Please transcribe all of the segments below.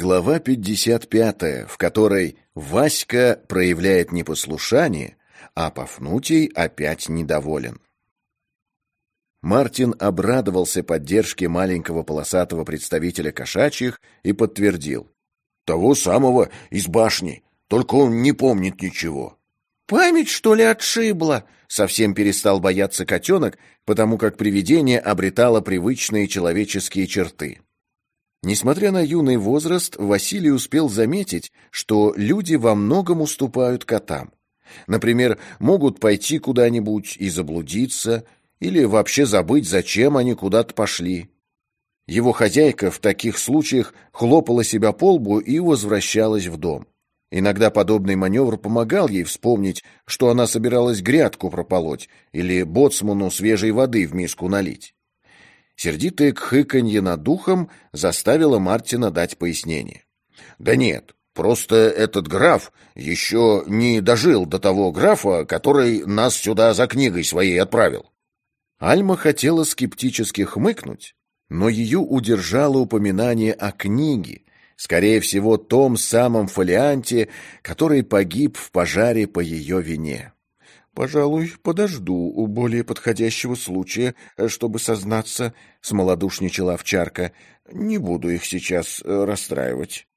Глава 55, в которой Васька проявляет непослушание, а Пафнутий опять недоволен. Мартин обрадовался поддержке маленького полосатого представителя кошачьих и подтвердил. «Того самого из башни, только он не помнит ничего». «Память, что ли, отшибла?» Совсем перестал бояться котенок, потому как привидение обретало привычные человеческие черты. Несмотря на юный возраст, Василий успел заметить, что люди во многом уступают котам. Например, могут пойти куда-нибудь и заблудиться, или вообще забыть, зачем они куда-то пошли. Его хозяйка в таких случаях хлопала себя по лбу и возвращалась в дом. Иногда подобный маневр помогал ей вспомнить, что она собиралась грядку прополоть или боцману свежей воды в миску налить. Сердитое кхыканье над духом заставило Мартина дать пояснение. «Да нет, просто этот граф еще не дожил до того графа, который нас сюда за книгой своей отправил». Альма хотела скептически хмыкнуть, но ее удержало упоминание о книге, скорее всего, том самом фолианте, который погиб в пожаре по ее вине. «Пожалуй, подожду у более подходящего случая, чтобы сознаться», — смолодушничала овчарка. «Не буду их сейчас э, расстраивать».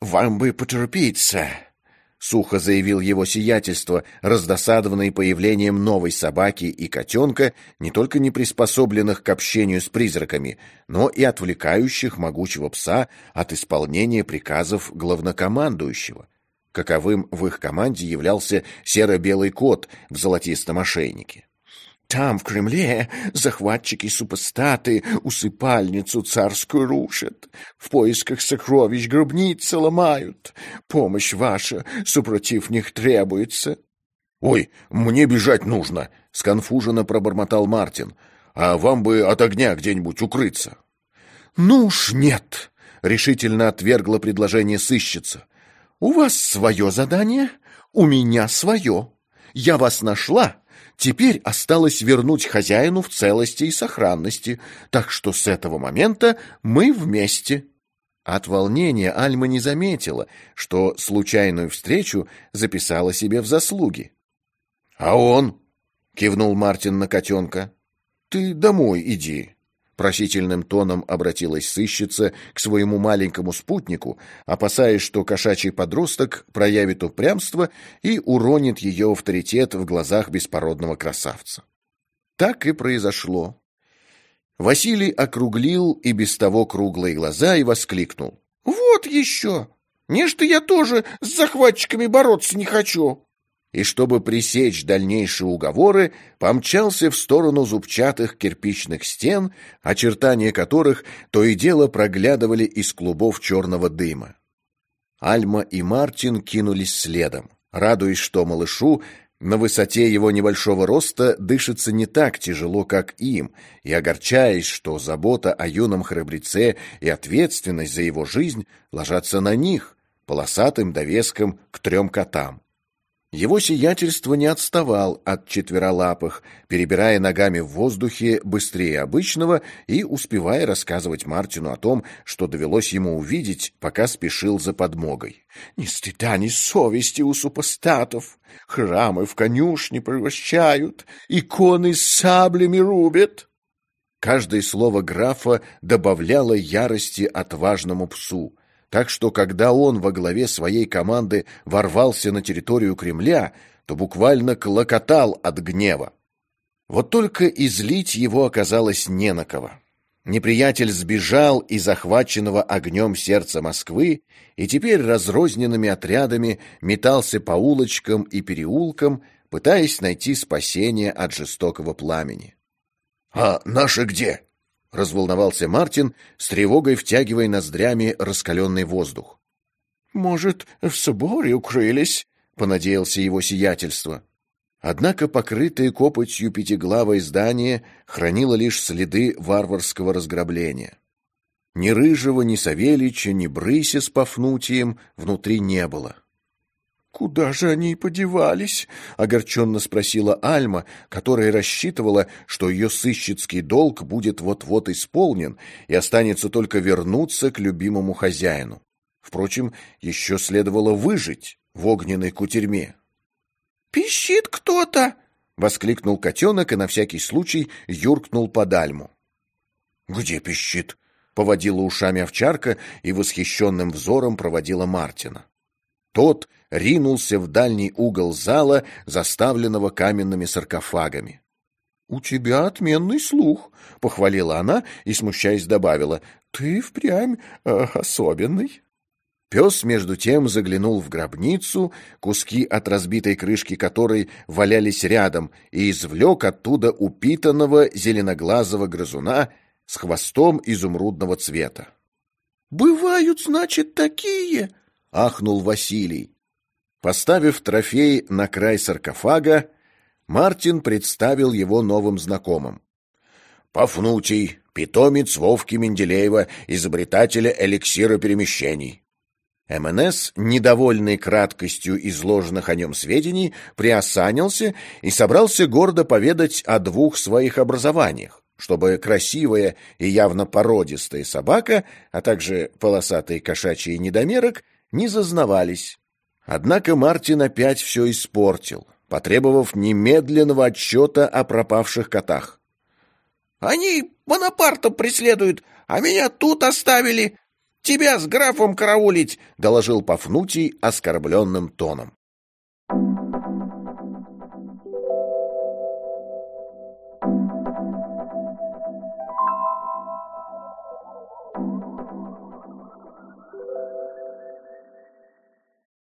«Вам бы потерпиться», — сухо заявил его сиятельство, раздосадованный появлением новой собаки и котенка, не только не приспособленных к общению с призраками, но и отвлекающих могучего пса от исполнения приказов главнокомандующего каковым в их команде являлся серо-белый кот в золотистом ошейнике. Там, в Кремле, захватчики-супостаты усыпальницу царскую рушат, в поисках сокровищ гробницы ломают. Помощь ваша, супротив них, требуется. — Ой, мне бежать нужно, — сконфуженно пробормотал Мартин. — А вам бы от огня где-нибудь укрыться. — Ну уж нет, — решительно отвергла предложение сыщица. У вас свое задание, у меня свое. Я вас нашла, теперь осталось вернуть хозяину в целости и сохранности, так что с этого момента мы вместе». От волнения Альма не заметила, что случайную встречу записала себе в заслуги. «А он?» — кивнул Мартин на котенка. «Ты домой иди, Просительным тоном обратилась сыщица к своему маленькому спутнику, опасаясь, что кошачий подросток проявит упрямство и уронит ее авторитет в глазах беспородного красавца. Так и произошло. Василий округлил и без того круглые глаза и воскликнул. «Вот еще! Нечто я тоже с захватчиками бороться не хочу!» И, чтобы пресечь дальнейшие уговоры, помчался в сторону зубчатых кирпичных стен, очертания которых то и дело проглядывали из клубов черного дыма. Альма и Мартин кинулись следом, радуясь, что малышу на высоте его небольшого роста дышится не так тяжело, как им, и огорчаясь, что забота о юном храбреце и ответственность за его жизнь ложатся на них, полосатым довеском к трем котам. Его сиятельство не отставал от четверолапых, перебирая ногами в воздухе быстрее обычного и успевая рассказывать Мартину о том, что довелось ему увидеть, пока спешил за подмогой. «Ни стыда, ни совести у супостатов! Храмы в конюшни превращают, иконы с саблями рубят!» Каждое слово графа добавляло ярости отважному псу, так что, когда он во главе своей команды ворвался на территорию Кремля, то буквально клокотал от гнева. Вот только излить его оказалось не на кого. Неприятель сбежал из захваченного огнем сердца Москвы и теперь разрозненными отрядами метался по улочкам и переулкам, пытаясь найти спасение от жестокого пламени. «А наши где?» — разволновался Мартин, с тревогой втягивая ноздрями раскаленный воздух. «Может, в соборе укрылись?» — понадеялся его сиятельство. Однако покрытое копотью пятиглавое здание хранило лишь следы варварского разграбления. Ни Рыжего, ни Савельича, ни Брыся с Пафнутием внутри не было. «Куда же они подевались?» — огорченно спросила Альма, которая рассчитывала, что ее сыщицкий долг будет вот-вот исполнен и останется только вернуться к любимому хозяину. Впрочем, еще следовало выжить в огненной кутерьме. «Пищит кто-то!» — воскликнул котенок и на всякий случай юркнул под альму. «Где пищит?» — поводила ушами овчарка и восхищенным взором проводила Мартина. Тот ринулся в дальний угол зала, заставленного каменными саркофагами. «У тебя отменный слух», — похвалила она и, смущаясь, добавила, «ты впрямь э, особенный». Пес, между тем, заглянул в гробницу, куски от разбитой крышки которой валялись рядом, и извлек оттуда упитанного зеленоглазого грызуна с хвостом изумрудного цвета. «Бывают, значит, такие?» — ахнул Василий. Поставив трофей на край саркофага, Мартин представил его новым знакомым. «Пафнутий, питомец Вовки Менделеева, изобретателя эликсира перемещений». МНС, недовольный краткостью изложенных о нем сведений, приосанился и собрался гордо поведать о двух своих образованиях, чтобы красивая и явно породистая собака, а также полосатый кошачий недомерок не зазнавались. Однако Мартин опять все испортил, потребовав немедленного отчета о пропавших котах. «Они Бонапарта преследуют, а меня тут оставили. Тебя с графом караулить!» — доложил Пафнутий оскорбленным тоном.